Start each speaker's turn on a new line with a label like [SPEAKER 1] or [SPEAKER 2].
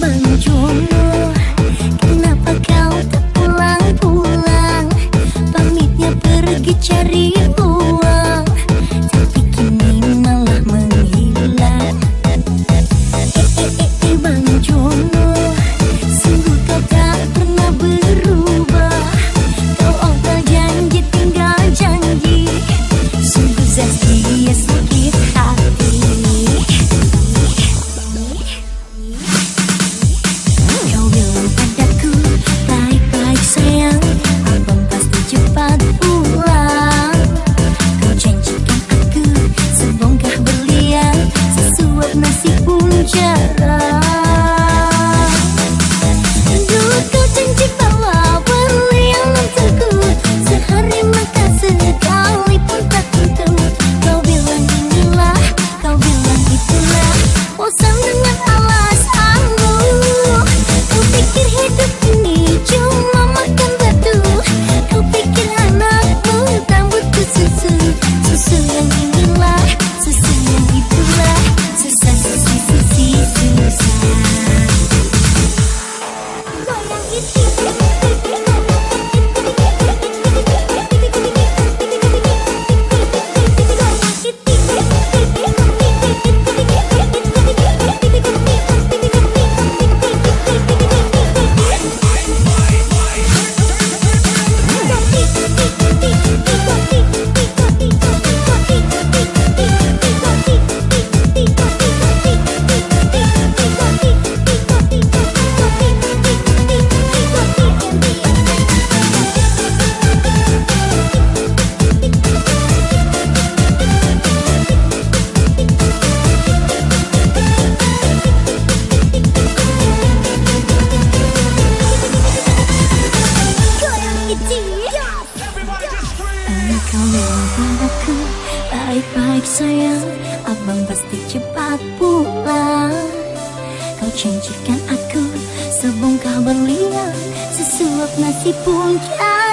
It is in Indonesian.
[SPEAKER 1] Bận Baik-baik sayang. Abang pasti cepat pulang. Kau janjikan aku Sebongkah berlian Sesuap nasi puncak